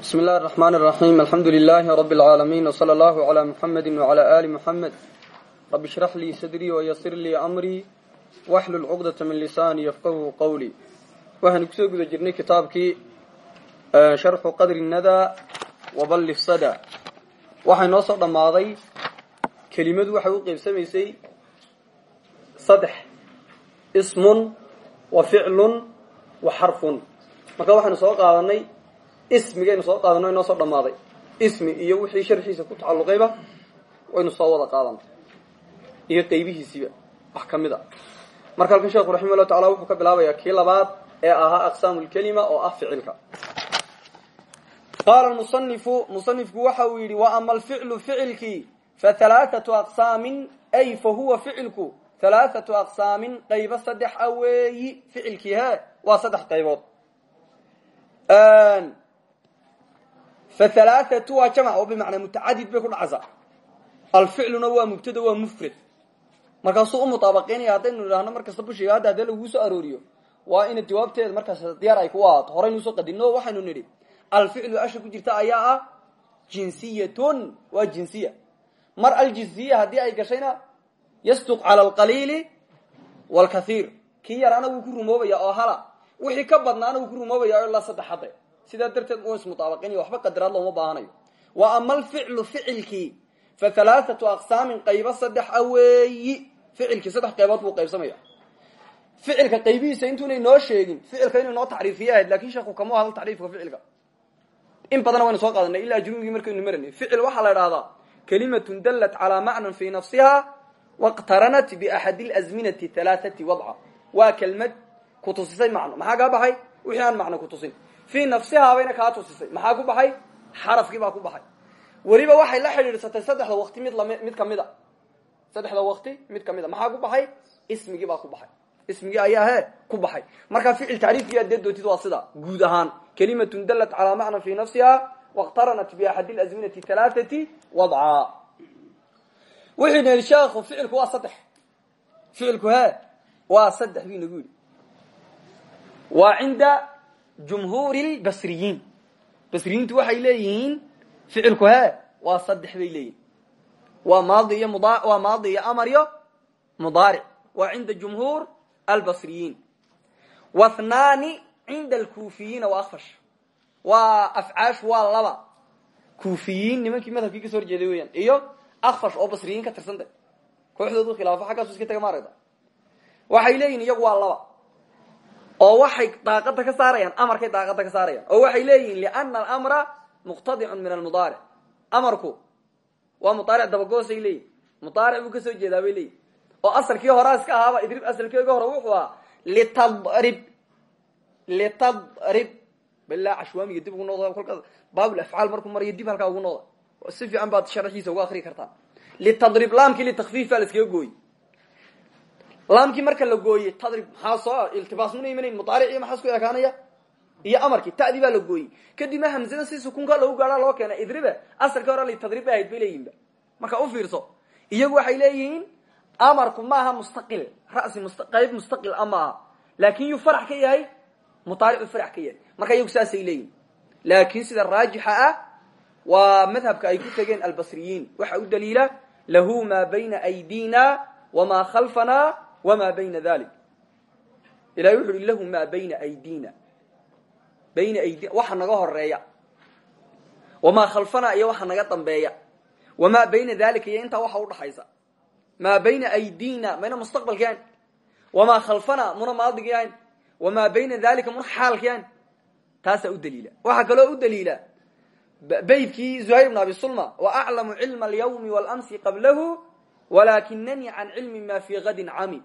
bismi illahi araxmaan araxiim alxamdu lilaahi rabi alcaalamiin wsala allahu calaa muxamedi wacalaa aali muxamed rabi ishrax lii sadrii wayasir lii amrii waxlul cuqdata min lisaani yafqahu qowlii waxaynu ku soo guda jirnay kitaabkii sharxu qadri nadaa waballif sada. Waxay noo soo dhammaaday kelimadu waxay u qeybsamaysay saddex. Ismun wa ficlun wa xarfun. Marka waxaynu soo qaadanay ismigaynu soo qaadano inoo soo dhammaaday. Ismi iyo wixii sharxiisa ku tacalluqayba waynu soo wada qaadanay iyo qaybihiisiiba wax ka mid a. Marka halkan sheekhu raximah llahu tacala wuxuu ka bilaabayaa kii labaad ee ahaa aqsaamu lkelima oo ah ficilka. Qaala musanifu musanifku waxa uu yidhi wa ama alficlu ficilkii fa halaathatu aqsaamin ay fa huwa ficilku halaathatu aqsaamin qaybo saddex a weeyi ficilkii he waa saddex qaybood fahalaathatu waa jamac oo bimacnaa mutacadid bay ku dhacaysaa alficluna waa mubtada waa mufrad markaasuu u mutaabaqeynaya haddaynu idhaahno markasta bushiga hadda soo arooriyo waa ina jawaabteeda markaas diyaar ay ku ahaato horaynu soo qadino waxaynu nidhi alficlu asha ku jirta ayaa ah jinsiyatun waa jinsiya mar aljinsiya haddii ay gashayna yasduq cala alqaliili waalkathiir kii yaraana wuu ku rumoobaya oo hala wixii ka badnaana wuu ku rumoobaya ilaa saddex hadde sidaa darteed u ismutaabaqinaya waxba qadaraad looma baahanayo. Wa ama alficlu ficilkii. Fa halaathatu aqsaamin qaybo saddex a weeyi. Ficilkii saddex qaybood qaybsamaya. Ficilka qaybihiisa intuuna inoo sheegin ficilka inuu inoo tacriifiye ahayd sheekhu kama hadal tacriifka ficilka. In badana waynu soo qaadanay ilaa ajrumigii markaynu maranay ficil waxaa la idhahdaa kalimatun dallat calaa macnan fii nafsiha waqtaranat biaxadi lazminati halaathati wadca. Waa kelmad ku tusisay macno. Maxaa kaa baxay? Wixii aan macno ku tusin fii nafsihaa bayna kaa tusisay. Maxaa ku baxay? Xarafkii baa ku baxay. Weliba waxay la xidhiidhsatay saddexda waqti mid lami mid ka mid saddexda waqti mid ka mid maxaa ku baxay? Ismigii baa ku baxay. Ismigii ayaa he ku baxay. Markaa ficil tacriifkii adee dootid waa sida. Guud ahaan kalimatun dallat calaa macnan fii nafsiha waqtaranat biaxadi lazminati halaathati wadca wuxuu na yidhi sheekhu waa saddex. Ficilku he waa saddex buu waa cinda jumhuuri lbasriyiin basriyiintu waxay leeyihiin ficilku he waa saddex bay leeyihiin waa maadi iyo mud waa maadi iyo amar iyo mudaaric waa cinda jumhuur albasriyiin wathnaani cinda alkuufiyiina wa akfash waa afcaash waa laba kuufiyiin nimankii madhabkii ka soo horjeeday weeyaan iyo akfash oo basriyiin ka tirsanta kooxdoodu khilaafo xaggaasu iska taga maaragta waxay leeyihiin iyagu waa laba oo waxay daaqada ka saarayaan amarkay daaqada ka saarayaan. Oo waxay leeyihiin liana alamra muqtadicun min almudaaric amarku waa mudaaric dabagoosay leeyihiin mudaaric buu ka soo jeedaa bay leeyihiin oo asalkii horaa iska ahaaba idrib asalkeega hore wuxuu ahaa litadrib litadrib bilaa cashwaamiga dib ugu noqda kolka baabul afcaal markuu marayo dib halkaa ugu noqda. Si fiican baad sharxiisa uga akrii kartaa. Litadrib laamkii litakfiif baa la iskaga gooyey laamkii marka la gooyey tadrib maxaa soo iltibaas muna imanayn mudaaric iyo maxaa isku ekaanaya? Iyo amarkii ta'dii baa la gooyey. Kadibna hamzada si sukunka lagu gaadhaa loo keena idribe asalkii hore litadrib bay ahayd bay marka u fiirso iyagu waxay leeyihiin amarku maaha mustaqil ra'si qayb mustaqil a maaha laakin yuu farax ka yahay farax ka marka iyagu saasay leeyihiin laakin sida raajixa ah waa madhabka ay ku tegeen albasriyiin. Waxa u daliila lahu maa bayna aydina wamaa khalfana wma bayna dalik ilahay wuxu uhi lahu maa bayna aydina bayna aydina waxa naga horreeya wamaa khalfana iyo waxa naga dambeeya. Wamaa bayna dalika iyo intaa waxa udhaxaysa maa bayna aydina mayna mustaqbalki ahayn wamaa khalfana muna maadigi ahayn wamaa bayna dalika muna xaalki ahayn taasaa u daliila. Waxaa kaloo u daliila beydkii zuhayr bn abi sulma waaclamu cilma alyawmi walamsi qablahu walakinanii can cilmi ma fii kadin cami.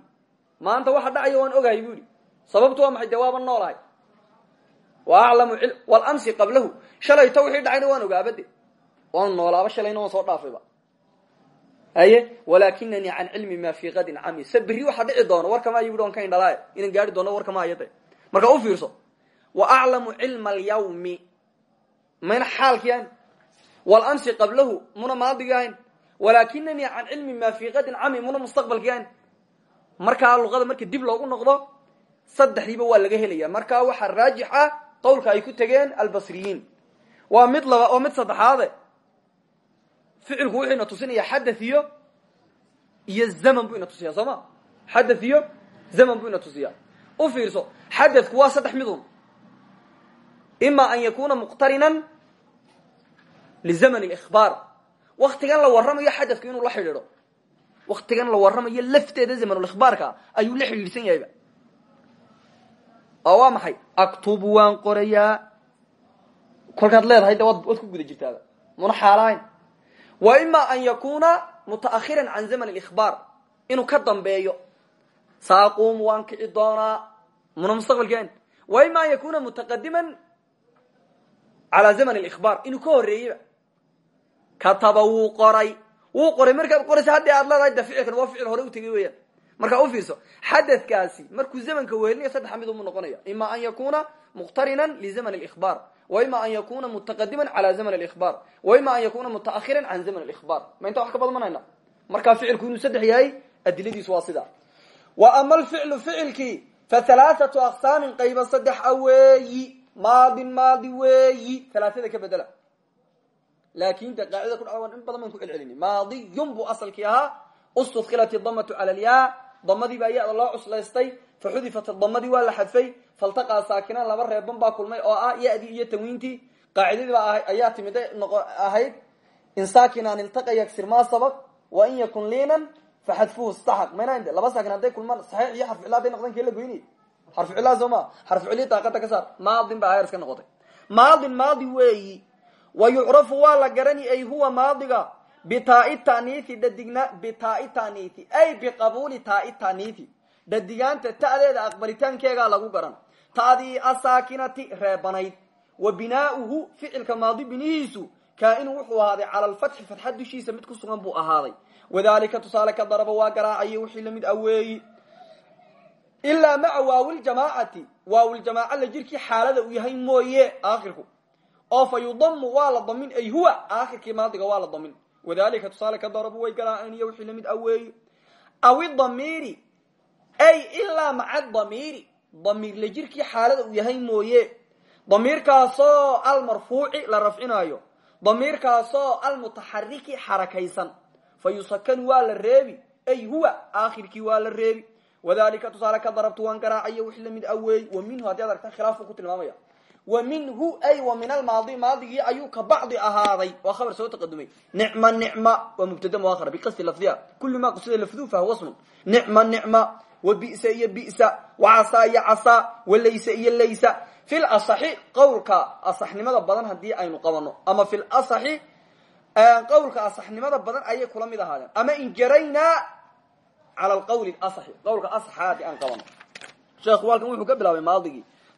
Maanta waxa dhacaya waan ogahay bu ihi sababtu waa maxay? Dee waaba noolahay wa aclamu walamsi qablahu. Shalayto wixii dhacayna waan ogaabade waan noolaaba shalayna waan soo dhaafayba haye? Walakinanii can cilmi ma fii kadin cami. Se berri waxa dhici doono warkamaayo bui on ka indhalaaye? Inaan gaari doono marka u fiirso wa aclamu cilma alyawmi. Mayna xaalki ahayn walamsi qablahu muna maadigi ahayn walakinanii can cilmi ma fii kadin cami muna mustaqbalki ahayn markaa luqada marka dib loogu noqdo saddexdiiba waa laga helaya markaa waxaa raajix qawlka ay ku tegeen albasriyiin. Waa mid laba oo mid saddexaade. Ficilku wuxuu ina tusinaya xadath iyo zaman buu ina tusiyaa soo ma? Zaman buu ina tusiyaa. U fiirso xadathku waa saddex midun ima an yakuna muqtarinan lizaman اlإkhbaar waktigan la warramayo xadadku inuu la xidhiidho. Waktigan la warramayo lafteeda zamanulihbaarka ayuu la xidhiidhsan yahayba oo waa maxay? Aktubu waan qorayaa kolkaad leedahay de waad ku guda jirtaaba muna xaalahayn wa ima an yakuna mutaahiran can zaman alihbaar inuu ka dambeeyo. Saaquum waan kici doonaa. Muna mustaqbalkeen wa ima an yakuna mutaqadiman calaa zaman alihbaar inuu ka horeeyeyba kataba wuu qoray wuu qoray markaad qoraysa haddii aad leedahay de ficilkan waa ficil hore u tegey weeyaan markaa u fiirso xadadkaasi markuu zamanka wehelinayo saddex mid umu noqonaya ima an yakuna muqtarinan lizaman اlإkhbaar wa ima an yakuna mutaqadiman calى zaman اlإkhbaar wa ima an yakuna mutaahiran can zaman اlإkhbaar ma intaa wax ka badmanayna markaa ficilku inuu saddex yahay adiladiisu waa sidaa wa ama alficlu ficilkii fa halaaثatu aqsaamin qayba saddex a weeyi maadin maadi weeyi alaaada ka bedela laakin de qaacida ku dhawan in badan baan ku celcelini maadiyun buu asalkii ahaa istudkilat damatu cala lyaa damadii baa ya-da loo cuslaystay fa xudifat damadii waa la xadfay faltaqaa saakinaan laba reeban baa kulmay oo ah ya-dii iyo tanwiintii qaacidadii baa ayaa timid ahayd in saakinaan iltaqa yagsir maa sabaq wa in yakun liinan faxadfuhu istaxaq mayna laba saakin hadday kulmaan saxiix iyo xarficilla haday noqdan kee la goynay xarficilla soo ma xarficilli daaqada ka saar maadin ba ayar iska noqotay maadin maadi weeyi wa yucrafu waa la garani ay huwa maadiga bitaai taniithi dhadigna bitaai taniithi ay biqabuuli taai taniithi dhadigaanta ta'deeda aqbalitaankeegaa lagu garan ta'dii asaakinati reebanayd wa binaauhu ficilka maadi binihiisu kaa-inu wuxuu ahaaday cala alfatxi fatxa dushiisa mid ku sugan buu ahaaday wadalika tusaale ka daraba waa garaacayo wixii la mid aweeyi ilaa maca waawiljamaacati waawiljamaaca la jirkii xaalada uu yahay mooye aakhirku oo fa yudamu waa la damin ay huwa aakhirkii maadiga waa la damin. Wadalika tusaale ka darabu way garaaceniyo wixii la mid aweeyi aw idamiiri ay ilaa maca damiiri damiir la jirkii xaalada uu yahay mooye. Damiirkaasoo almarfuuci la rafcinaayo. Damiirkaasoo almutaxariki xarakaysan. Fa yusakanu waa la reebi ay huwa aakhirkii waa la reebi. Wadalika tusaale ka wa minhu ay wa min almaadi maadigii ayuu ka bacdi ahaaday. Waa khabar soo taqadumay. Nicma nicma waa mubtada muahara biqasdi lafdiha kuli ma qusida lafduhu fahuwa smun nicma nicma wa bisa iyo bisa wa casaa iyo casaa wa laysa iyo laysa. Fi lasaxi qowlka asaxnimada badan haddii aynu qabano ama fi lasaxi qowlka asaxnimada badan ayay kula mid ahaadeen. Ama injaraynaa cala alqawli asaxi qowlka asaxa haddii aan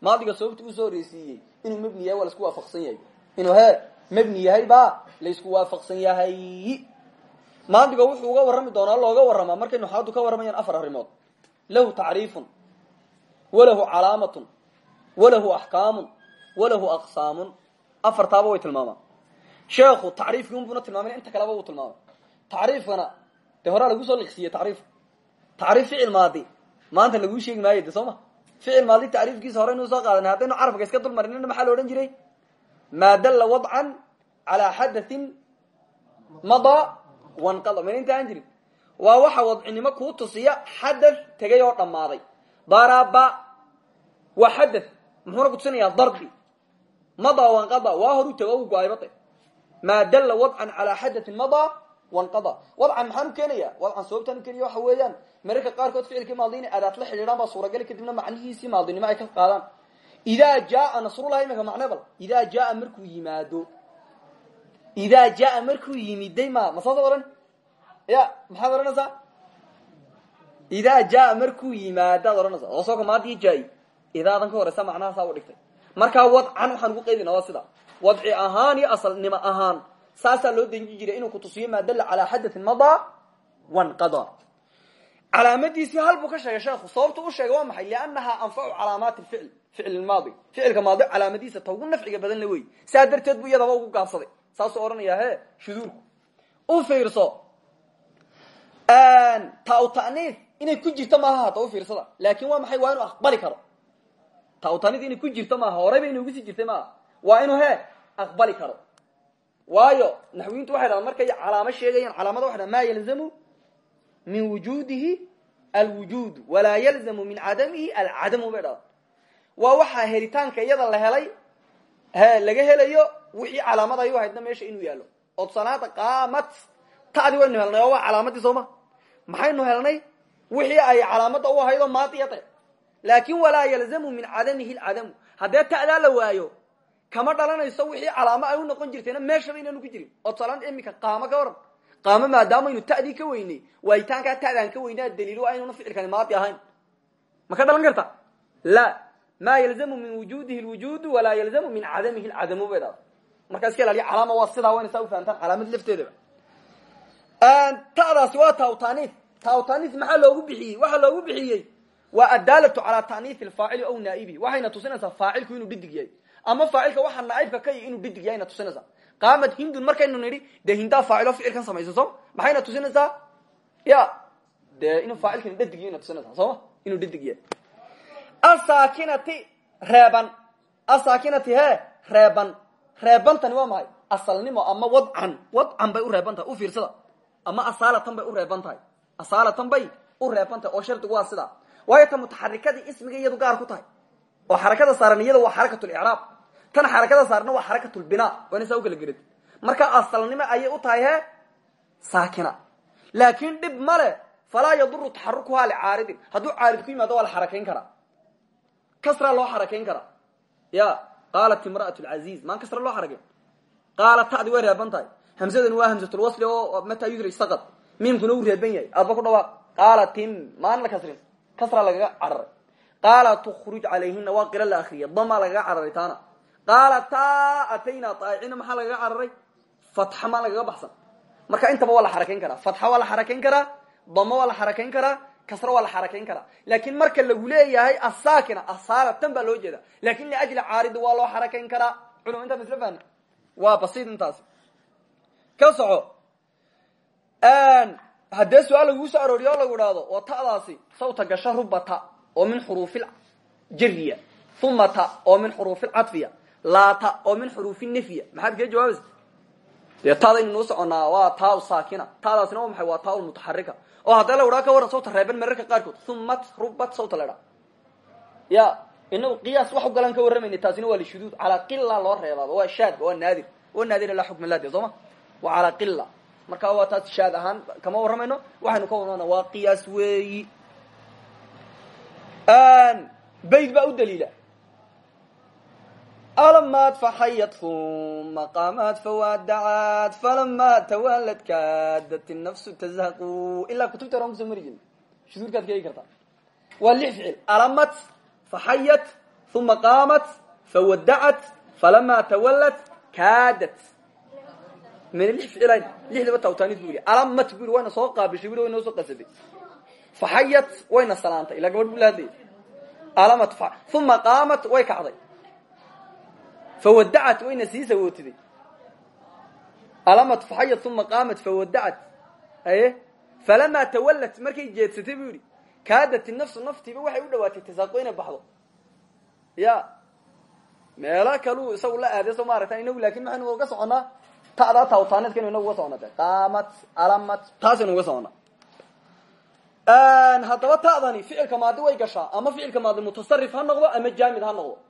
maadiga sababta u soo horeysiiyey inuu mebni yahay waa la isku waafaqsan yahay. Inuu he mebni yahay ba laysku waafaqsan yahay. Maadiga wuxuu uga warrami doonaa looga warramaa markay nuxaadu ka warramayaan afar arrimood. Lahu tacriifun walahu calaamatun walahu axkaamun walahu aqsaamun. Afartaaba way tilmaamaan. Sheekhu tacriifkii unbuna tilmaamay inta kaleba wuu tilmaamay. Tacriifkana dee horaa lagu soo liqsiiyey tacriif. Tacriif ficil maadi. Maanta laguu sheegi maayo de soo ma ficil maadi tacriifkiisa hore inuu soo qaadanay haddaynu carabka iska dul marinina maxaa la odhan jiray maa dalla wadcan calaa xadathin madaa wanqada mayna inta aan jirin waa waxa wadcinimo kuu tusiya xadath tegay oo dhammaaday daraba waa xadath muxuuna kutusinayaa darbi madaa wanqada waa tego u xadathin madaa wanqada wadcan maxaan u keenaya wadcan sababtaan u keenaya waxa weeyaan. Mararka qaarkood ficilkii maadi inay adaad la xidhiidhaan baa suuragali kadibna macnihiisii maadinimo ay ka qaadaan. Idaa jaaa nasrullahi iminka macne bal. Idaa jaaa markuu yimaado. Idaa jaaa markuu yimiday ma ma ya maxaad idaa jaaa markuu yimaadaad odhanaysaa oo sooka maadii jaa-i. Idaadan ka horeysa macnahaasaa u dhigtay. Markaa wadcan waxaan ugu qaydina waa sida. Wadci ahaan iyo asalnimo ahaan saasaa loo denji jiray inuu kutusiyo maa dalla calaa xadathin madaa wanqada. Calaamadiisii hal buu ka sheegay sheekhu sababtu u sheegay waa maxay? Liannahaa anfacu calaamaati ficl ficl maadi. Ficilka maadi calaamadiisa ta ugu nafciga badan la wey saa darteed buu iyadaba ugu gaabsaday. Saasuu odhanayaa he shuduurku u fiirso ta u ta'niif inay ku jirto maaha hata u fiirsada. Laakin waa maxay? Waa inuu aqbali karo. Ta u ta'niif inay ku jirto maaha horeyba inay ugu sii jirtay maaha waa waayo naxwiyintu waxay dhahdaan markay calaamo sheegayaan calaamada waxay dhahan ma yalzamu min wujudihi alwujuud walaa yalzamu min cadamihi alcadamu bay dhahdaan waa waxaa helitaanka iyada la helay he laga helayo wixii calaamad ay u haydna meesha inuu yaallo. Oo tusaalahaada qaamat tadi waynu helnay oo waa calaamadii sooma maxaynu helnay wixii ay calaamada u ahaydoo maadiyade laakin walaa yalzamu min cadamihi kama dhalanayso wixii calaamo ay u noqon jirtayna meeshaba inaanu ku jirin. Oo tusaalaanta imika qaamo ka waran qaamo maadaamaynu ta'dii ka weynay waayitaankaa ta'daan ka weynaa daliil waa inuuna ficilkani maadi ahayn. Ma ka dhalan karta? La. Ma yalzamu min wujudihi lwujudu walaa yalzamu min cadamihi lcadamu bay dhada markaa iska ilaaliya calaama waa sidaa wayna saa ufahantaan calaamad lafteedaba ta'daasi waa taawtaniif taawtaniif maxaa loogu bixiyey? Waxaa loogu bixiyey waa adaalatu calaa ta'niif alfaacili aw naa'ibihi waxayna tusinaysaa faacilku inuu dhidig yahay ama faacilka waxaa naaibka ka yahy inuu dhidig yahayna tusinaysaa qaamad hindun markaynu nidhi dee hindaa faacilo ficilkan samaysa sooma maxayna tusinaysaa? Ya dee inuu faacilkani dhadig yahayna tusinaysaa sooma inuu dhidig yahay. Asaakinati reeban. Asaakinati he reeban. Reebantani waa maxay? Asalnimo ama wadcan? Wadcan bay u reeban u fiirsada. Ama asaalatan bay u reeban tahay bay u reeban oo shardigu waa sidaa. Waayo ta ismiga iyadu gaar ku tahay. Oo xarakada saaran iyada waa xarakatlicraab tan xarakada saarna waa xarakatulbina waa ina saa u kala gerad marka asalnimo ayay u tahay he saakina. Laakin dhib male falaa yaduru taxarukuhaa licaaridin hadduu caarid ku yimaado waa la xarakayn karaa. Kasraa loo xarakayn karaa. Ya qaalat imra'at lcaziiz maan kasra loo xarakayn qaalat tadi way reeban tahay. Hamsadani waa hamsatulwasli oo mataa yudri saqad. Miimkuna uu reeban yahay. Aadba ku dhawaaq. Qaalatim maan la kasrin. Kasraa lagaga cararay. Qaala tukruj calayhina waa qira la akriya damaa lagaga cararay taana qaala taa atayna aacina maxaa lagaga cararay? Fatxa maa lagaga baxsan. Marka intaba waa la xarakayn karaa. Fatxa waa la xarakayn karaa damo waa kasro waa la xarakayn karaa. Marka lagu leeyahay asaakina asaalatan baa loo jeeda laakiin liajli caaridi waa loo xarakayn karaa. Culum intaan isla fahna waa basiid intaasi ka soco. Haddee su'aal soo arooriyo lagu idhaahdo oo ta'daasi sawta gasho rubata oo min xuruufi jariya uma ta oo min xuruufi cadfiya laata oo min xuruufi nefya maxaad kaga jawaabaysa dee taadaynu nuu soconaa waa taa saakina. Taadaasina waa maxay? Waa taa mutaxarika oo haddee la idhaa ka waran sawta reeban mararka qaarkood umat rubat sawta la idhaa ya inagu qiyaas wax u galaan ka warramayna taasina waa lishuduud calaa qila loo reebaaba. Waa shaadba waa naadir. Waa naadir laa xukma lah de soo ma? Waa calaa qila marka waa taas shaad ahaan kama warramayno? Waxaynu ka warramana waa qiyaas weeyi. Bayd baa u daliila alamaad faxayad uma qaamaad fawaadacaad falama tawaalad kaadat nafsu tazhaqu ilaa kutubta oran ku soo mari jirin shuduurkaad ka eegi kartaa waa lix ficil alamat faxayat uma qaamat fawadacat falama tawalad kaadat mana lix ficilayn lixdaba tawtaanid bu yidhi alamat bu yidhi wayna soo qaabishay bui wayna soo qasaday faxayat wayna salaantay ilaa gabadh bu la hadlayay alamat uma qaamat way kacday fawadacat wayna sii sawootiday alamat faxayat uma qaamat fawadacat aye falamaa tawalat markay jeedsatay bu yidhi kaadat nafsu naftiiba waxay u dhawaatay tasaaqo inay baxdo ya meelo kaluu isagu la aaday soo maaragta inagu laakiin maxaynu uga soconaa ta'daa tawtaaneedkaynu inagu uga socona de qaamat alamat taasaynu uga socona haddaba ta'dani ficilka maadi way gashaa ama ficilka maadi mutasarif ha noqdo ama jaamid ha noqdo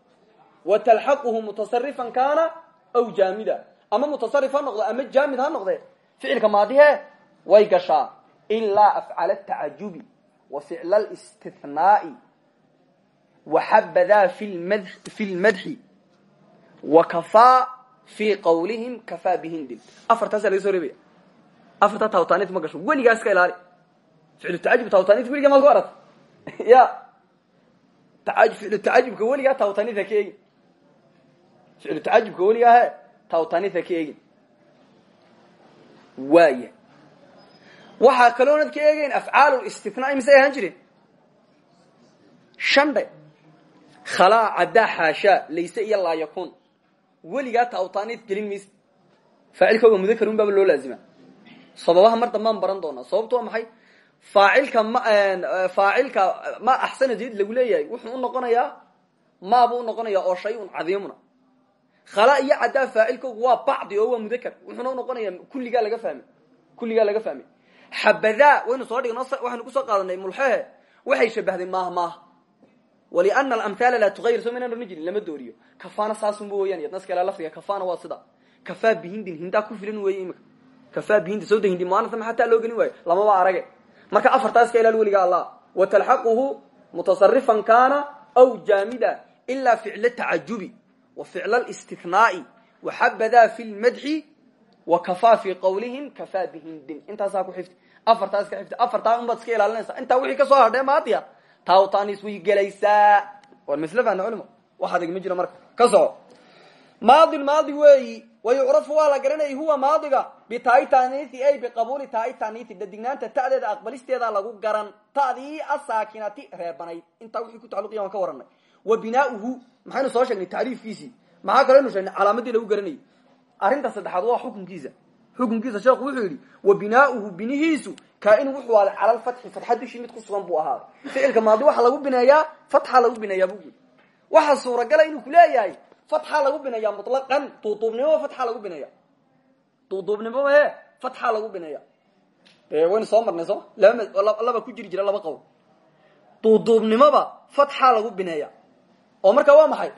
wa talxaquhu mutasarifan kaana aw jaamida ama mutasarif ha noqdo ama jaamid ha noqde ficilka maadihe way gashaa ilaa afcala tacajubi wa ficla lstithnaai waxabadaa fi lmadxi wa kafaa fi qawlihim kafaa bihindin afartaasa laga soo reebaya afartaa tawtaanid ma gasho weligaa iska ilaali ficlu tacajub tawtaanid weligaa maad ku aragta ya ficlu tacajubka weligaa tawtaanid ha ka eegin ficlu tacajubka weligaa he tawtaanid ha ka eegin waaya waxaa kaloonad ka eegeyn afcaal istithnaa misay ahaan jireen shandhe khalaa caddaa xaashaa layse iyo laa yakun weligaa tawtaanid gelin maysa faacilkooga mudakarun baaba loo laazima sababaha mar dambaan baran doonaa sababto waa maxay faacilka ma faacilka ma axsana zayd lagu leeyahay wuxuu u noqonayaa maabuu unoqonayaa oo shay un cadiimuna khala iyo caddaa faacilkoogu waa bacdi oo waa mudakar. Wuxuuna unoqonaya kulligaa laga fahmay kulligaa laga fahmay xabadaa waynu soo dhigno waxaynu ku soo qaadanay mulxehe waxay shabahday maah maah. Waliana alamhaala laa tuayir soo maynaan ohan jirin lama dooriyo. Kafana saasunba weyaan yadnaskala lafdiga kafana waa sida. Kafaa bihindin hindaa ku filan weeye imika kafaa bihinda sawda hindi muanasa maxaa taa loo gelin waayo lamaba arage. Marka afartaas ka ilaal weliga allah wa talxaquhu mutasarifan kaana aw jaamida ila ficla tacajubi listihnaai waxabadaa fi lmadxi wa kafaa fi qawlihim kafaa bihindin intaasaa ku xifti. Afartaas ka xifti. Afartaa unbaad iska ilaalinaysa intaa wixii ka soo hadhee maadiya taawtanis way gelaysaa. War misle fahna culimo. Wax adig ma jiro marka. Ka soco maadin maadi weeyi wayucrafu waa la garanayay huwa maadiga bitaitanisi ay biqabuuli taitanisi dadignaanta ta'deeda aqbalisteeda lagu garan ta'dii asaakinati reebanayd intaa wixii ku tacaluqiya waan ka waranay wa binaauhu maxaynu soo sheegnay tacriifkiisii maxaa kalenu sheegnay calaamadii lagu garanayay arrinta saddexaad waa xukunkiisa. Xukunkiisa sheekhu wuxuu yidhi wa binaauhu binihiisu kaainu wuxuu ahaaday cala lfatxi fatxa dushii mid ku sugan buu ahaaday ficilka maadi waxaa lagu bineeyaa fatxa lagu bineeyaa buu yidhi. Waxaa suuragala inuu kuleeyahay fatxa lagu bineeya mutlaqan duuduubnimo fatxa lagu bineeya duuduubnimo he fatxa lagu bineeya waynu soo marnay sooma laba laba ku jiri jira laba qowl duuduubnimoba fatxa lagu bineeya oo markaa waa maxay?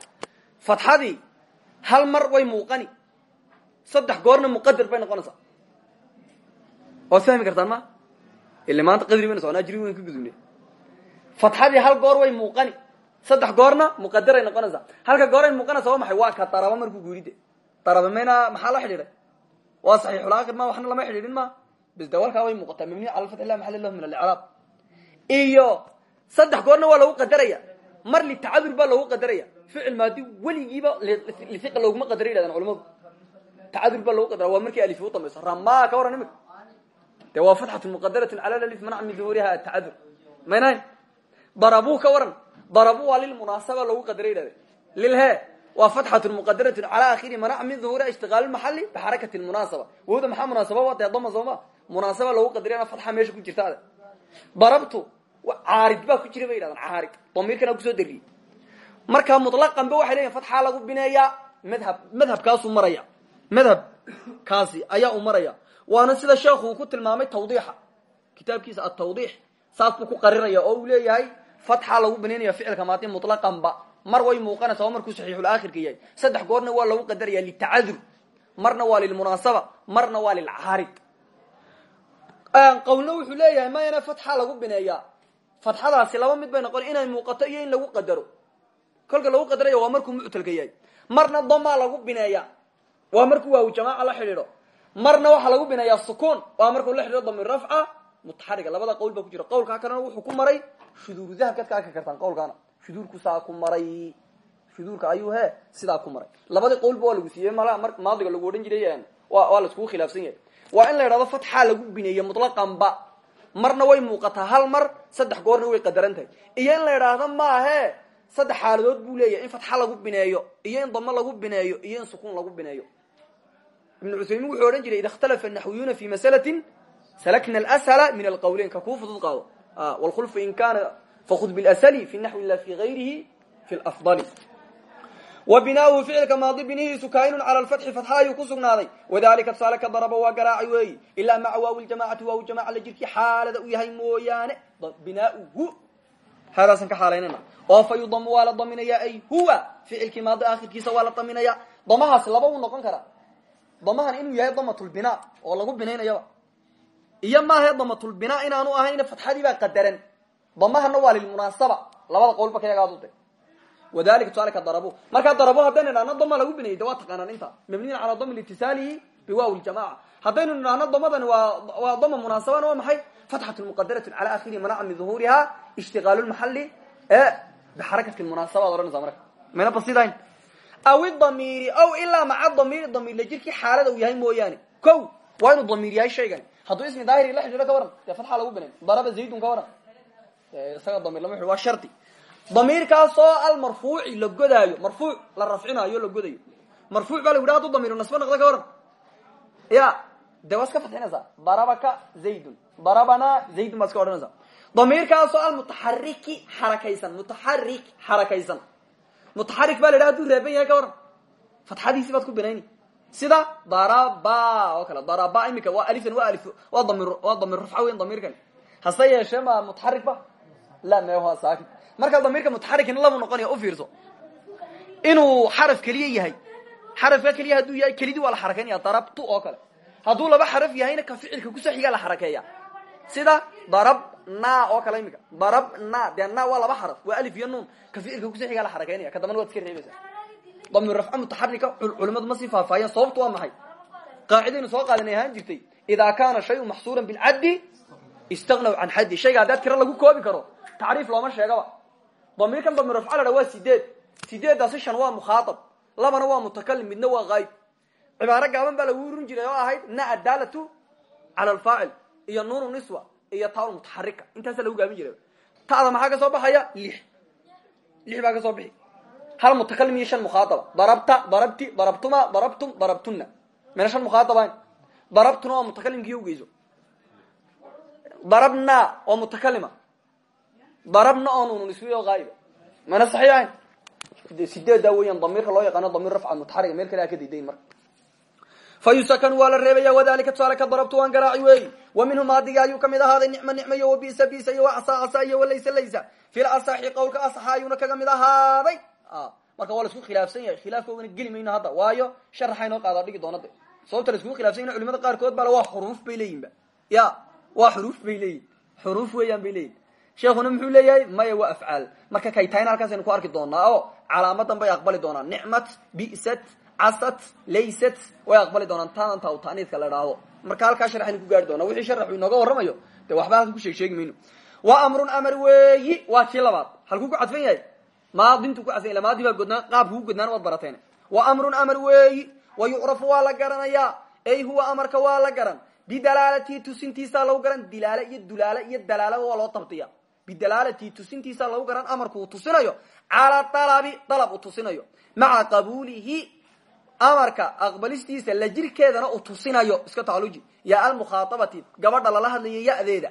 Fatxadii hal mar way muuqani. Saddex goorna muqadar bay noqonaysaa. Waad fahmi kartaan ma? Ile maanta qadri bayna socnaa jiri wayn ka gudubne. Fatxadii hal goor way muuqani. Saddex goorna muqadaray noqonaysaa. Halka gooray muuqanaysa waa maxay? Waa ka daraba markuu guuride. Daraba mayna maxaa la xidhiidhay? Waa saxiixulaakir ma? Waxna lama xidhiidhin ma? Bis de walkaa way muuqataa. Mabniy cala lfatx la maxal lahu min alicraab iyo saddex goorna waa lagu qadaraya mar litacadur baa loogu qadaraya. Ficil maadi weligiiba lifiqa looguma qadara yidhahdaan culamadu tacadur baa loogu qadara waa markii alif u dambayso. Ramaa ka waran imika de waa fatxatu muqadaratun cala alif manac min duhuuriha atacadur maynayn? Darabu ka waran darabu waa lilmunaasaba loogu qadara yidhahde. Lilhe waa fatxatun muqadaratun cala akhiri manac min duhuuriha ishtiqaal lmaxali bixarakati lmunaasaba wowda maxaa munaasaba waa dee dama sooma munaasaba loogu qadarayana fatxa meesha ku jirta. Ade darabtu caarid baa ku jira bay yidhahdaan caarid. Damiirkana ku soo dariyey markaa mutlaqanba waxay leeyihiin fatxaa lagu bineeyaa madhab madhabkaasuu maraya. Madhabkaasi ayaa u maraya. Waana sida sheekhu uu ku tilmaamay tawdiixa. Kitaabkiisa atawdiix saas buu ku qarinaya oo uu leeyahay fatxaa lagu binaynaya ficilka maadi mutlaqanba mar way muuqanaysa oo markuu saxiixulaakhirka yahay. Saddex goorna waa lagu qadaraya litacadur marna waa lilmunaasaba marna waa lilcaarid. Qawlna wuxuu leeyahay mayana fatxa lagu bineeyaa fatxadaasi laba mid bay noqon inay muuqato iyo in lagu qadaro. kolka lagu qadaraya waa markuu muctalka yahay. marna damaa lagu bineeya waa markuu waaw jamaaca la xidhiidho. marna waxaa lagu bineeyaa sukuun. waa markuu la xidhiidho damir rafca mutaxariga labada qowl baa ku jira. qawlkaa kalena wuxuu ku maray shuduuru dahabkaad ka arki kartaan qawlkaana shuduurku saa ku maray. shuduurka ayuu he sidaa ku maray. labadii qawlba waa lagu siiyey. maadiga lagu odhan jiray waa laiskugu khilaafsan yahay. waa in la idhahdo fatxaa lagu bineeye mutlaqanba marna way muuqataa hal mar saddex goorna way qadaran tahay iyo in la idhaahdo maahe saddex xaaladood buu leeyahay in fatxa lagu bineeyo iyo in damo lagu bineeyo iyo in sukuun lagu bineeyo. Ibnu cuthaymin wuxuu odhan jiray ida ikhtalafa naxwiyuuna fi masalatin salakna alshala min alqawleyn ka kuu fudud qaado wlkhulfu in kana fakud bilsli fi naxwi la fi gayrihi fi lafdali wa binaahu ficilka maadi binihiisu kaainun cala lfatxi fatxa ayuu ku sugnaaday. Wadalika tusaale ka daraba waa garaaci weeyi. Ilaa maca waawi ljamacati waawi jamaca la jirkii xaalada u yahay mooyaane. Binaauhu haadaasan ka xaalaynana oo fa yudamu waa la daminaya ay huwa. Ficilkii maadi akhirkiisa waa la daminaya. Damahaas laba uu noqon karaa. Damahan inuu yahay damatulbina oo lagu binaynayaba iyo maahae damatulbina inaanu ahayn fatxadii baa qadaran. Damahana waa lilmunaasaba labada qowlba kayagaadu de wadalika tusaale ka darabu markaa darabo haddaynu idhahno dama lagu binayay de waa taqaanaan inta mabniyin calaa dami litisaalihi biwaawi ljamaca haddaynu idhahno damadani waa dama munaasabana waa maxay fatxatu muqadaratun cala akhirihi manaca min duhuuriha ishtiqaalu lmaxali e bixarakati lmunaasaba ad ohanaysa marka mayna basidayn aw idamiiri aw ilaa maca damiiri damiir la jirkii xaalada uu yahay mooyaane ko waa inuu damiir yahay shaygan hadduu ismi daahiri la xidhiidho ka waran dee fatxa lagu binayn daraba zaydun ka waran isaga damir lama waa shardi damiirkaasoo almarfuuci la godaayo marfuuc la rafcinaayo la godayo. Marfuuc baa lagu yidhaha haduu damiiru nasba noqda ka waran. Ya dee waa iska fatxinaysaa darabaka zaydun. Darabana zaydun baad iska odhanaysaa damiirkaasoo almutaxariki xarakaysan mutaxarik xarakaysan mutaxarik baa la yidhaha haduu reeban yahay ka waran. Fatxadiisii baad ku binayni. Sida daraba oo kale daraba imika waa alifan waa ali waa damir waa hase yeeshee ma mutaxarik ba? La me waa saakin marka damiirka mutaxarikina labu noqonaya ufiirso inuu xaraf keliya yahay xarafka keliya hadduu yahay kelidii waa la xarakeynaya darabtu oo kale. Hadduu laba xaraf yahayna ka ficilka ku soo xigaa la xarakeeya. Sida darabna oo kale imika darabna dee na waa laba xaraf waa alif iyo nuun ka ficilka ku soo xigaa la xarakeynaya ka dambana waad iska reebaysa damir rafca mutaxarika culimadu ma sii faahfaahiyeen sababtu waa maxay? Qaacidaynu soo qaadanay ahaan jirtay idaa kaana shayu maxsuuran bilcaddi istagnaw can xaddi. Shayga haddaad tiro lagu koobi karo tacriif looma sheegaba damiirkan damir rafca la dha waa sideed. Sideeddaasi shan waa mukhaaab labana waa mutakalim midna waa qaayb cibaaro gaaban baa lagu run jiray oo ahayd na adaalatu cala alfaacil iyo nuunu niswa iyo taal mutaxarika intaasa lagu gaabin jiray ta'da maxaa ka soo baxaya lix lix baa ka soo bixi hal mutakalim iyo shan mukhaaaba darabta darabti darabtuma darabtum darabtuna mina shan mukhaaabaan darabtuna darabna oo nuunu niswi oo qaayba mana saxiix ahayn sideeddaa weeyaan damiirka loo yaqaano damiir rafca mutaxariga meel kale ha ka daydayn marka. Fa yusakan waa la wadalika tusaale ka darabtu waan garaaci weeyi wa minhu maadiga ayuu ka mid ahaaday nicma nicma iyo wabisa bisa iyo acsa acsa iyo walaysa laysa fil asaxi qowlka asaxa ayuuna kaga mid ahaaday. Marka waa la isku khilaafsan yahay khilaafkoodana geli mayno hadda. Waayo sharaxa inoo qaadaa dhigi doona de sababta la iskugu khilafsan yahy culimada qaarkood bale waa xuruuf bay leeyihiin ba. Ya waa xuruuf bay leeyihiin. Xuruuf weeyaan bay leeyihiin sheekuna muxuu leeyahay maya waa afcaal. Marka kay tahayna halkaasaynu ku arki doonaa oo calaamadan bay aqbali doonaan. Nicmat bisat casat laysat way aqbali doonaan. Taanta taniidka la dhaahdo marka halkaa sharxaynu ku gaari doona wixii sharaxu inooga warramayo dee waxba halkan ku sheeg sheegi mayno. Wa amrun amar weeyi waa kii labaad. Ku cadfan yahay? Maadintu ku cadfan yahy maadi baa godnaa qaabku ku godnaana waad barateen. Wa amrun amar weeyi wa yucrafu waa la garanayaa. Ey huwa amarka waa la garan. Bidalaalatihi tusintiisaa lagu garan. Dilaale iyo dulaale iyo dalaalaba waa loo tabtiya bidalaalatihi tusintiisaa lagu garan amarku uu tusinayo calaa dalabi dalab uu tusinayo. Maca qabuulihi amarka aqbalistiisa la jirkeedana uu tusinayo. Iska tacluji ya almukhaaabati gabadha lala hadlayo yadeeda.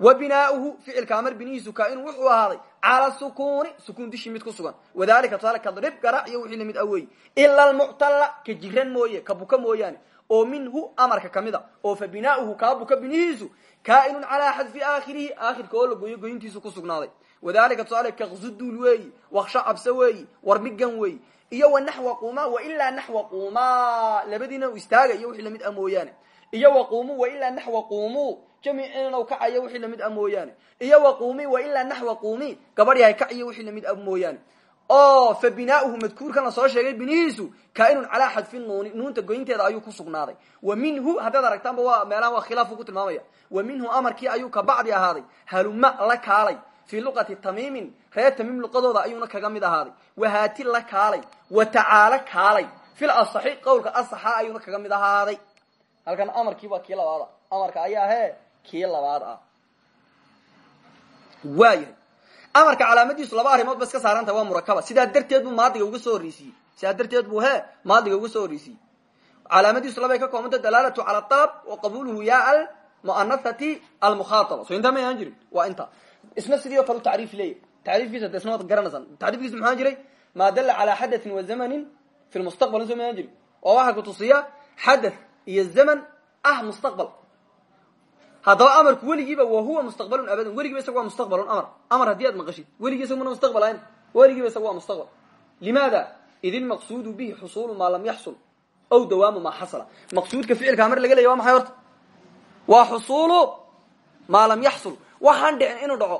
Wa binaauhu ficilka amar binihiisu ka inuu wuxuu ahaaday cala sukuuni sukuun dishii mid ku sugan. Wadalika tusaale kadrib garaac iyo wixii la mid awey ila almuctalla ka jiran ka buka mooyaane oo minhu amarka ka mid a oo fa binaauhu kaa buka binihiisu kaainun calaa xadfi aakhirihi aakhirka oo la goyo goyintiisu ku sugnaaday. Wadalika tusaale kakzuduul weeyi waksha cabse weeyi warmigan weeyi iyo wa naxwa quma wailaa naxwa quma labadiina u istaaga iyo wixii la mid a mooyaane. Iyo waqumu wailaa naxwa qumu jamicinau kacayo wixii la mid a mooyaane. Iyo waqumi wailaa naxwa qumi gabadh yahay kaciyo wixii la mid a mooyaane oo fa binaauhu madkuurkan la soo sheegay binihiisu kaainun calaa xadfi nuuni nuunta goynteeda ayuu ku sugnaaday. Wa minhu haddaad aragtaanba waa meelahan waa khilaafu ku tilmaamaya. Wa minhu amarkii ayuu ka bacdi ahaaday. Haluma la kaalay. Fii luqati tamiimin reer tamiim luqadooda ayuuna kaga mid ahaaday. Wahaati la kaalay. Wa tacaalo kaalay. Fil asaxi qowlka asaxa ayuuna kaga mid ahaaday. Halkan amarkii waa kii labaad a amarka ayaa he kii labaad ah. Waayahay amarka calaamadiisu laba arrimood ba iska saaranta waa murakaba sidaa darteed buu maadiga uga soo horreysiiyey sidaa darteed buu he maadiga uga soo horreysiiyey calaamadiisu labay ka koobanta dalaalatu cala alab wa qabuluhu ya almu'anathati almukhaataba so intaa ma ahaan jirin? Waa inta. Isna sidii o kale tacriif leeyahy tacriifkiisa de isna waad garanaysaan tacriifkiisa maxaa jiray? Maa dalla calaa xadatin wa zamanin fi lmustaqbal soo ma ahaan jirin? Waa waxaa kutusiya xadath iyo zaman ah mustaqbal haddaba amarku weligiiba wa huwa mustaqbalun abadan weligiiba isaga waa mustaqbalun amar. Amar haddii aad maqashid weligii isaga mana mustaqbal ahayn weligiiba isaga waa mustaqbal. Limaada? Id ilmaqsuudu bihi xusuulu maa lam yaxsul ow dawaamu maa xasala. Maqsuudka ficilka amar laga leeya waa maxay horta? Waa xusuulu maa lam yaxsul. Waxaan dhicin inuu dhaco.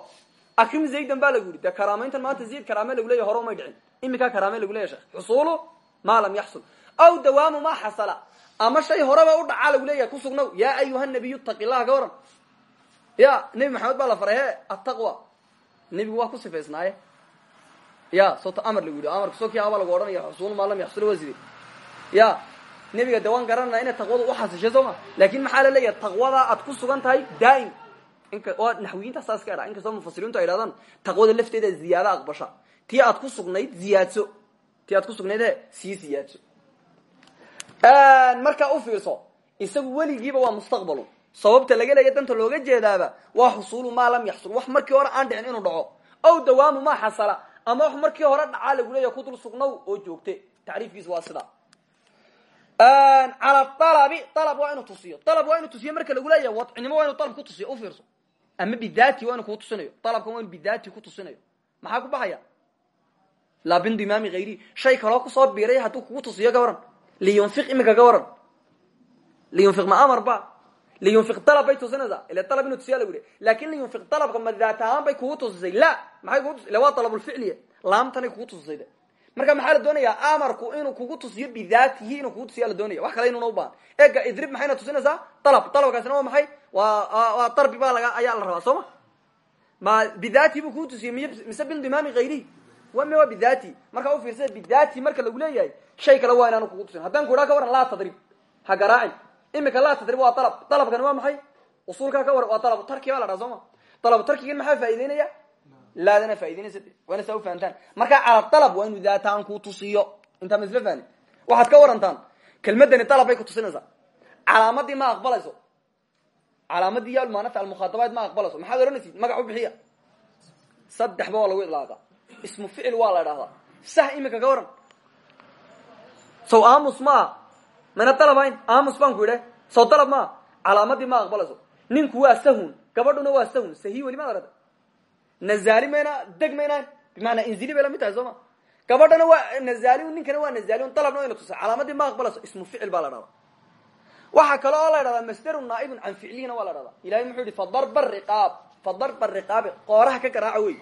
Akrim zaydan baa lagu yidhi dee karaamayntan maanta zayd karaame lagu leeya hore umay dhicin. Iminkaa karaame lagu leeya sheekh. Xusuulu maa lam yaxsul aw dawaamu maa xasala ama shay horeba u dhacaa lagu leeyahay ku sugnaw yaa ayuha nabiyu taqi waran. Ya nebi maxamed baa la faray he attaqwa. Nebigu waa ku sifaysnaaye. Ya soota amar lagu yidhi amarka soo kii aba lagu odhanaya xusuulu maa lam yaxsul waa side ya nebiga de waan garanana inay taqwada uxasishay soo ma? Laakin maxaa la leeyahay taqwadaa aad ku sugan tahay daaim. Oo naxwiyiinta saas ka dha inkastoo mufasiriintu ay dhahdaan taqwada lafteeda ziyaado aqbasha. Tii aad ku sugnayd ziyaadso. Tii aad ku sugnayd he sii markaa u fiirso isagu weligiiba waa mustaqbalu. Sababta laga leeya danta looga jeedaaba waa xusuulu maa lam yaxsul. Wax markii hore aan dhicin inuu dhaco. Ow dawaamu maa xasala. Ama wax markii hore dhacaa lagu leeya ku dul sugnaw oo joogte. Tacriifkiisu waa sida cala alabi alab waa inuu tusiyo. Alab waa inuu tusiyo marka lagu leeyahay wadcinimo waa inu alab kutusiyo u fiirso. Ama bidati waa inu kuu tusinayo. Alabkan waa inu bidati kutusinayo maxaa ku baxaya? Laa bindimaami hayri shay kaloo ku soo biiray hadduu kugu tusiyo ka liyunfiq imika ka waran liyunfiq ma amar ba liyunfiq dalab bay tusinaysaa ila dalab inu tusiya lagu yihi laakiin liyunfiq dalabka ma daat ahaan bay kugu tusisay la maxay kugu tusi ila waa dalabulficliya laamtanay kugu tusisay de marka maxaa la doonayaa amarku inuu kugu tusiyo bidaatihi inuu kugu tusiya la doonaya wax kale inuuna ubaahan ega idrib maxayna tusinaysaa dalab dalabkaasina waa maxay waa darbi baa laga ayaa la rabaa soo ma ma bidaatihi buu kugu tusiye miy mise bindimaami wa me waa bidati? Markaa ufiirsada bidati marka lagu leeyahay shay kale waa inaanu kugu tusin. Haddaan ku idhaa ka waran laa tadrib. Ha garaacin. Imika laa tadrib waa dalab dalabkani waa maxay? Usuulkaa ka waran waa dalab tarki baa la dhaha soo ma? Dalab tarkigan laadana faa'ideynaysa waana saa ufahantaan markaa cala dalab waa inu daataan ku tusiyo. Intaa ma waxaad ka warantaan. Kelmadani dalab bay ku tusinaysaa. Calaamadii ma aqbalayso. Calaamadii yaalmaanata almukhaatabaad ma aqbalayso. Maxaad ohanaysid magac u bixiya. Saddexba waa lagu idlaaqa ismu ficil waa la dhahdaa sah imika ka waran. Sow amus maa mana dalabayn amus baan ku idhe sow dalab maa calaamadii ma aqbalayso ninku waa sahun. Gabadhuna waa sahun. Sahi weli maad aragta. Nazali mayna deg maynaan bimaanaa inzili bay la mid tahay soo ma? Gabadhana waa nazali ninkana waa nazali dalabna wayna tusa calaamadii ma aqbalayso ismu ficil baa la dhahdaa waxaa kale oo la dhahdaa masdaru naaibun can ficlihina waa la dhahdaa ilahay muxuu yihi fadarba riqaab. Fadarba riqaabi. Qooraha ka garaaca wey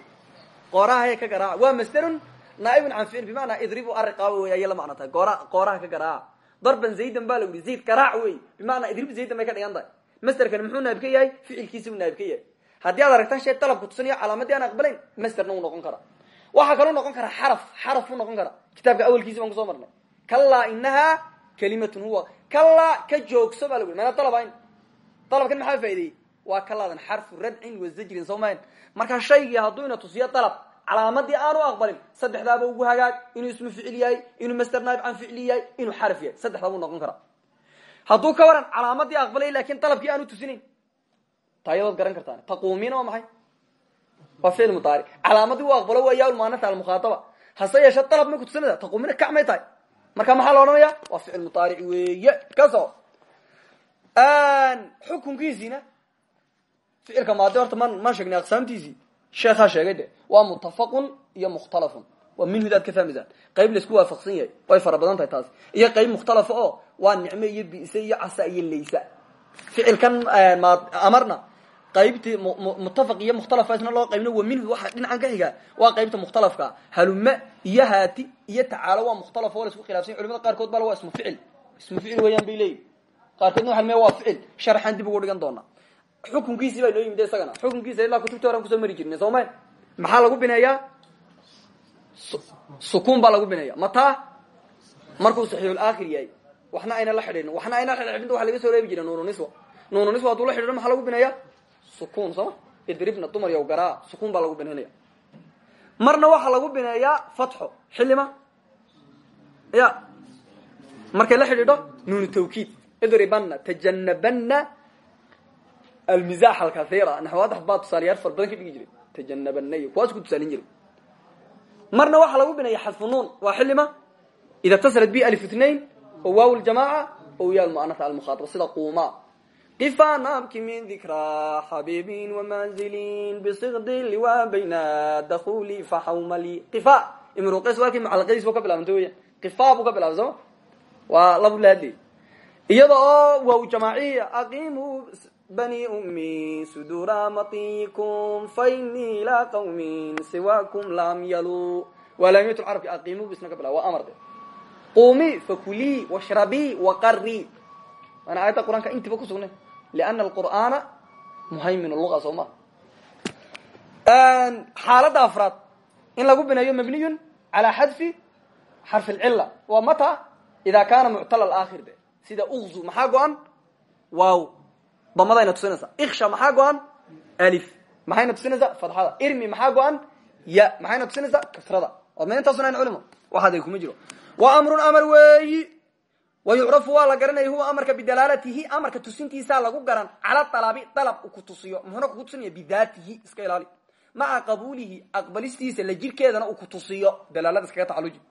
qooraha ka garaaca waa masderun naaibun can ficil bimaanaa idribu ariqaaba wey ayay la macno tahay. Goora qooraha ka garaaca darban zaydan baa yihi zayd garaac wey bimaanaa idrib zaydan bay ka dhigan tahay. Muxuu naayib yahay? Ficilkiisa u naayib yahay. Haddii aad aragtaan shay dalabku tusinayo calaamadii aan aqbalayn masderna uu noqon karaa. Waxaa kaloo noqon karaa xaraf xaraf noqon karaa. Kitaabka awalkiisi baan ku soo marnay. Kalaa inahaa kalimatun huwa. Kalaa ka joogso baa mana dalabayn dalabkan maxaa faa'ideeyey waa kalaadan xarfu radcin wa zajrin soo mahayn markaa shaygii hadduu ina tusiyo dalab calaamadii aanu aqbalin saddexdaaba ugu hagaag inuu ismu ficil yahay inuu master naib can ficli yahay inuu xaraf yahay. Saddexdaabuu noqon karaa. Hadduu ka waran calaamadii aqbalay laakiin dalabkii aanu tusinayn taa yadood garan kartaan taquumiina waa maxay? Waa ficil mudaaric calaamadii u aqbalo waa yaalmaanata almukhaataba hase yeeshe dalab may kutusinaysa taquumina kac may tahay. Marka maxaa la odhanaya waa ficil mudaaric weeye. Kaso xukunkiisiina ficilka maadi horta man maan sheegnay aqsaamtiisii sheekhaa sheegay de waa mutafaqun iyo mukhtalafun waa minhud aad ka fahmaysaan qayb la isku waafaqsan yahay way fara tahay taas iyo qayb mukhtalafa oo waa nicme iyo bi'se iyo casa iyo laysa ficilkan amarna qaybtii muttafaq iyo mukhtalafa isna loo qaybna wa minhu waxa dhinacan ka xiga waa qaybta mukhtalafka halume iyo haati iyo tacaalo waa mukhtalaf oo la isku khilafsanya culimada qaarkood baa waa ismu ficil ismu ficil weeyaan bay leeyihiin qaarkoodna waxa me waa ficil sharxaan dib ugu dhigan doonaa xukunkiisii baa noo yimid isagana. Xukunkiisa ilaa kutubtii horan ku soo mari jirnay sooma maxaa lagu bineeyaa? Sukuun baa lagu bineeya mataa markuu saxiixulaakhir yahay waxna ayna la xidhiidhin waxna ayna xidhiidhinta waxa laga soo reebi jiray nuununiswa nuununiswa haduu la xidhiidho maxaa lagu bineeya sukuun sooma idribna dumar yow garaa sukuun baa lagu bineynaya marna waxaa lagu bineeyaa fatxo xillima ya markay la xidhiidho nuunu tawkiid. Idribana tajanabana almizax alkathira naxwaadax baa tusaalayaal far badan ka dhigi jiray tajanabanayo kuwaas ku tusaalin jiray marna waxaa lagu bineeya xadfu nuun waa xillima ida tasalat bi alif itnain oo waaw ljamaaca oo ya almuanata almukhaataba sida quuma dikraa xabiibin wamanzilin bisikdin liwa bayna dakhuli faxawmali qifa imruqes waa kii mucalaqadiis bu ka bilaabantay weya qifa buu ka bilaabay sooma waa labu la hadlayy iyada oo waaw jamaaciya aqimu bani ummi sudura matikum fainii ilaa qawmin siwakum lam yalu waa laamiyat lcarabki aqimu bu isna ka bilaba waa amar de qumi fakulii washrabii waqarii waana aayadda qur'aanka intiba kusugnay liana alqur'aana muhaymin luga soo ma xaaladda afraad in lagu bineeyo mabniyun calaa xadfi xarfi lcila waa mata ida kana muctala aakhir de sida ukzu maxaa go-an waaw damadayna tusinaysaa iksha maxaa go-an alif maxayna tusinaysaa fadxada irmi maxaa go-an ya maxayna tusinaysaa kasrada waa ma intaasuna culimo waxaad kuma jiro wa amrun amar weeyi wa yucrafu waa la garanaya huwa amarka bidalaalatihi amarka tusintiisaa lagu garan cala dalabi dalab ku tusiyo muxuna kuku tusinaya bidaatihi iska ilaali maca qabuulihi aqbalistiisa la jirkeedana uu ku tusiyo dalaalada iskaga tacaluji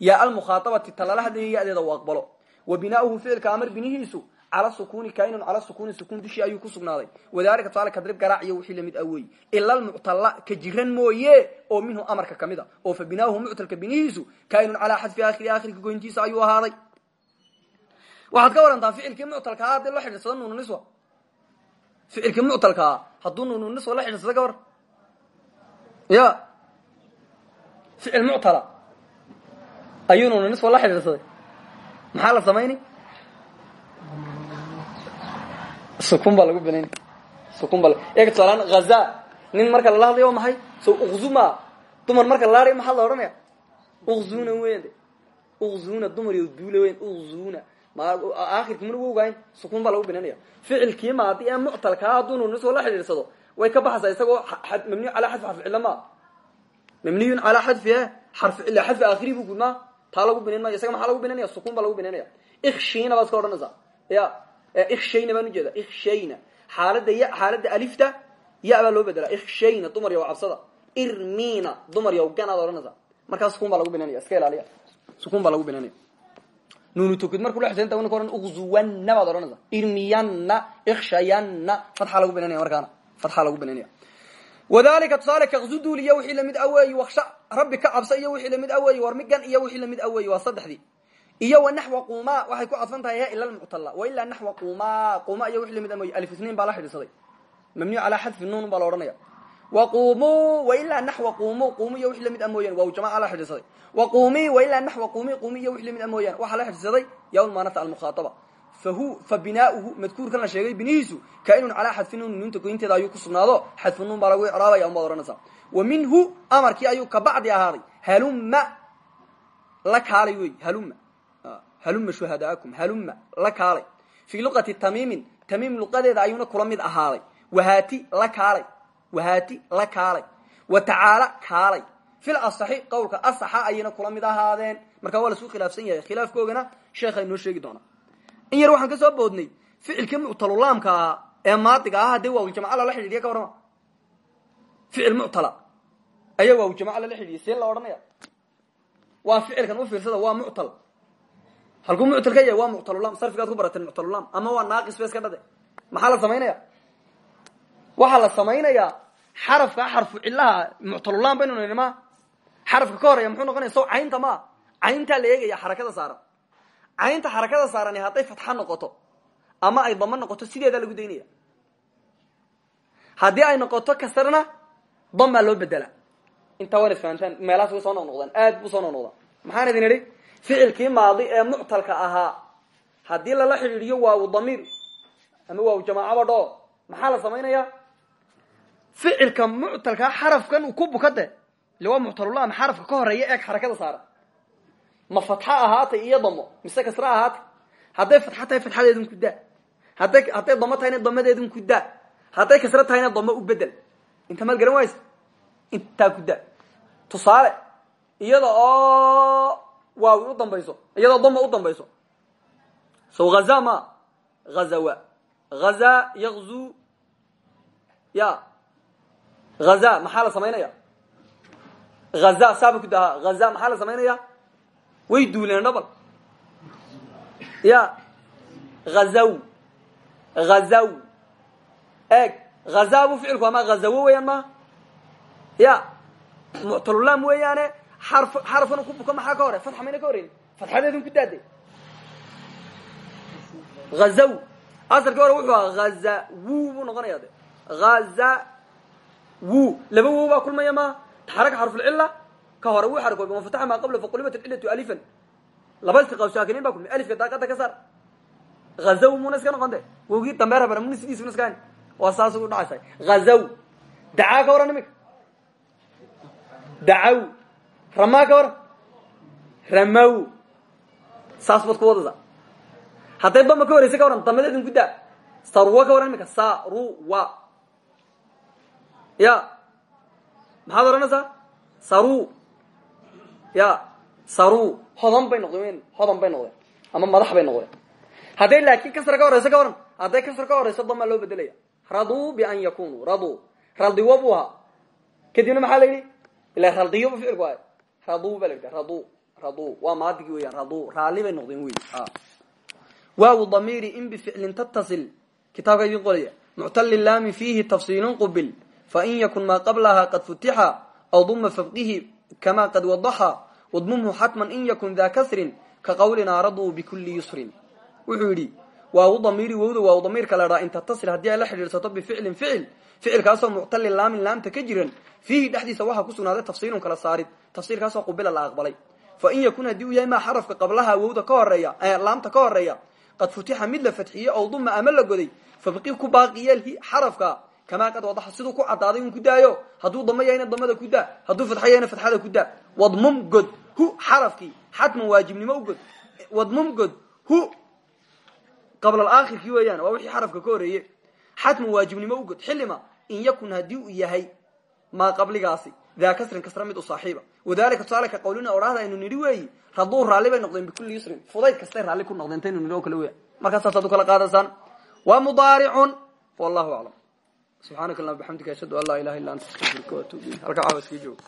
yaa almukhaaabati talala hadlaya yadeeda u aqbalo wa binaauhu ficilka amar binihiisu cala sukuni kainun cala sukuni sukun dushii ayuu ku sugnaaday wadalika tusaale kadrib garaac iyo wixii la mid weey ila almuctala ka jiran mooye oo minhu amarka ka mid oo fa binaahu muctalka binihiisu kainun calaa xadfi aakhiri aakhirka goyntiisa ayuu ahaaday waxaad ka warantaa ficilkii muctalkaa haddii la xidhiidsado nuununiswa ficilkii muctalkaa hadduu nuununiswa la xidhiidsado ka war ya ficil muctala ayuu nuununiswa la xidhiidsaday maxaa la samayni sukun baa lagu binayn sukun baa eega tusaalaan haza nin marka lala hadlayo waa maxay? So ukzuma dumar marka lala hadlayo maxaa la odhanaya? Ukzuna weyan de. Ukzuna dumar iyo duule weyan ukzuna aakhirki mana wogayn sukun baa lagu binaynaya ficilkii maadi ee muctalkaa hadduu nuunisoo la xidhiidsado way ka baxaysaa isagoo mabniy calaa xadfi xarfi cilla maa mabniyun calaa xadfi e xarfi cilla aakhiri bu gudmaa. Taa lagu maayo isaga maxaa lagu binaynaya sukun baa lagu binaynaya ikshina baad iska odhanaysaa. Ya ikshayna baan ujeeda ikshayna xaalada ya xaalada alifta ya baa loo bedelaa ikshayna dumar yow cabsada. Irmina dumar yow ganaad odhanaysaa markaa sukun baa lagu binaynaya iska ilaaliya. Sukun baa lagu binaynaya nuunu tukid markuu la xusenta ninka ohan uzuwanna baad odhanaysaa. Irmiyanna ikshayanna fatxa lagu binaynaya markaana. Fatxa lagu binaynaya wadalika tusaale kakzudul iyo wixii la mid aweeyi waksha rabbi ka cabsa iyo wixii la mid aweeyi warmigan iyo wixii la mid aweeyi waa saddexdii iyo wa naxwa quma waxay ku cadfan tahay ila lmuctala wa ilaa naxwa quma quma iyo wixii la mid amoy alif isniin baa la xidhiidsaday mabniyu calaa xadfi nuun baa la odhanaya. Wa qumu wa ilaa naxwa qumu qumu iyo wixii la mid a mooyaan waaw jamaca la xidhiidsaday wa qumi wa ilaa naxwa qumi qumi iyo wixii la mid a mooyaan waxaa la xidhiidsaday yawn maanata almukhaataba fahu fa binaauhu madkuurkan la sheegay binihiisu kainun calaa xadfi nuun nuunta goynteeda ayuu ku sugnaado xadfu nuun baa lagu icraabaya unbaad odhanaysaa. Wa minhu amarkii ayuu ka bacdi ahaaday halumma la kaalay halumma haluma shuhadaakum haluma la kaalay. Fii luqati tamiimin tamiim luqadeeda ayuuna kula mid ahaaday wahaati la kaalay la kaalay. Wa tacaala kaalay. Fil asaxi qowlka asaxa ayayna kula mid ahaadeen. Markaa waa lasuu khilaafsan yahay. Khilaafkoogana sheekha inoo sheegi doonaa. In yar waxaan ka soo boodnay ficilkii muctalulaamka ahaa ee maadiga ah haddii waawljamaca lala xidhiidhiya ka warrama. Ficil muctala ayaa waawjamaca lala xidhiidiyay see la odhanaya waa ficilkan u fiirsada waa muctal halkuu muctal ka yahay waa muctalulam sarfigaad ku barateen muctalulam ama waa naaqis ba iska dhade maxaa la samaynaya? Waxaa la samaynayaa xarafka xarfu cillaha muctalulam baynu nini ma. Xarafka ka horeya muxuu noqonaya saw caynta maa cayntaa la eegaya xarakada saaran. Caynta xarakada saarani hadday fatxa noqoto ama ay damo noqoto sideedaa lagu daynaya. Haddii ay noqoto kasrna damaa loo bedela intaa waan isfahantaan meelahaas way soo noqnoqdaan aad buu soo noqnoqdaa maxaan idin idhi ficilkii maadi ee muctalka ahaa. Haddii lala xidhiidhiyo waawu damiir ama waawu jamaacaba dhoo maxaa la samaynayaa? Ficilka muctalkaa xarafkan ku bukade ile waa xarafka ka horreeya eeg xarakada saara. Ma fatxa ahaatay iyo damo mise kasra ahaatay? Hadday fatxa tahay fatxadeedun ku daa. Hadday hadday damo tahayna damadeedun ku daa. Hadday kasra tahayna damo u bedel inta maad garan waysa intaa ku daa. Tusaale iyada oo waawi u dambayso. Iyadoo dama u dambayso. So haza ma? Hazawa haza yakzu ya. Haza maxaa la samaynaya haza saaba ku daha. Haza maxaa la samaynaya way duuleen dhabal ya. Hazaw hazaw eeg. Haza bu ficilku ama hazawo weeyaan ma? Ya. Muctalulam weeyaane xarf xarafan ku buka maxaa ka hore fatxa mayna ka horeyn fatxadeedun ku daade hazaw asalkii hore wuxuu aha hazawu buu noqonaya de hazawu laba wow baa kulmaya ma taxaraka xarfulcila ka hore wuu xarakoob mafataxa maa qabla faqulibat cilatu alifan laba istiqaab saakiniin baa kulmay alifka daaqada ka saar hazaw muna iska noqon de wowgii dambe rabana muna sidiisuna iska waa saas ugu dhacaysa hazaw dacaa ka waran imika dacaw ramaa ka waran ramaw. Saas baad ku waddada hadday dama ka horeysa ka waran damadeedin ku daa. Sarwa ka waran imika saruwa ya. Maxaad odhanaysaa? Saru ya. Saru hodan bay noqdeen hodan bay noqdeen. Ama madax bay noqdeen. Hadday laakiin kasra ka horeysa ka waran hadday kasra ka horeyso damaa loo bedelaya. Raduu bian yakunuu raduu radiwo buu ahaa kadibna maxaa la yidhi? Ila radiyo bu ficilku radu ba la yidhaha radu radu. Waa maadigii weyaan radu. Raalli bay noqdeen wey waaw damiiri in bificlin tattasil. Kitaabka idin qolaya muctali laami fiihi tafsiilun qubil. Fain yakun maa qablaha qad futixa aw duma fabqihi kama qad wadaxa wadmumhu xatman in yakun daa kasrin ka qawlinaa raduu bikuli yusrin. Wuxuu yidhi waaw damiiri wowda waaw damiirka la dhaa in tattasil haddii ay la xidhiidsato bificlin ficil ficilkaasoo muctali laamin laamta ka jiran fiihi dhexdiisa waxaa ku sugnaaday tafsiilun kala saarid. Tafsiirkaasoo qubila la aqbalay. Fain yakun haddii uu yahay maa xarafka qablaha wowda ka horreeya laamta ka horreeya qad futixa mid la fatxiye ow duma ama la goday fabqi ku baaqiyeel xarafka kamaa qad wadaxa siduu ku cadaaday un ku daayo. Hadduu damo yahayna damada ku daa hadduu fadxo yahayna fadxada ku daa. Wadmum god hu xarafkii xatman waajibnimo u god. Wadmum god hu qabla aakhirkii weeyaan waa wixii xarafka ka horeeye xatman waajibnimo in yakun haddii uu yahay maa qabligaasi daa kasrin kasra mid u saaxiiba. Wadalika tusaale ka qawlina odhahda aynu nidhi weeyi raduu raalli bay noqdeen bikulli yusrin fudayd kastay raalli ku noqdeen taynu nidhi oo kale weya markaa saasaad u kala qaadaysaan waa mudaaricun wallahu aclam. Subxaanaka allahuma bixamdika ashhadu an laa ilaha illa anta astaqfiruka waatubu ilayk. Halka caawa iska joogo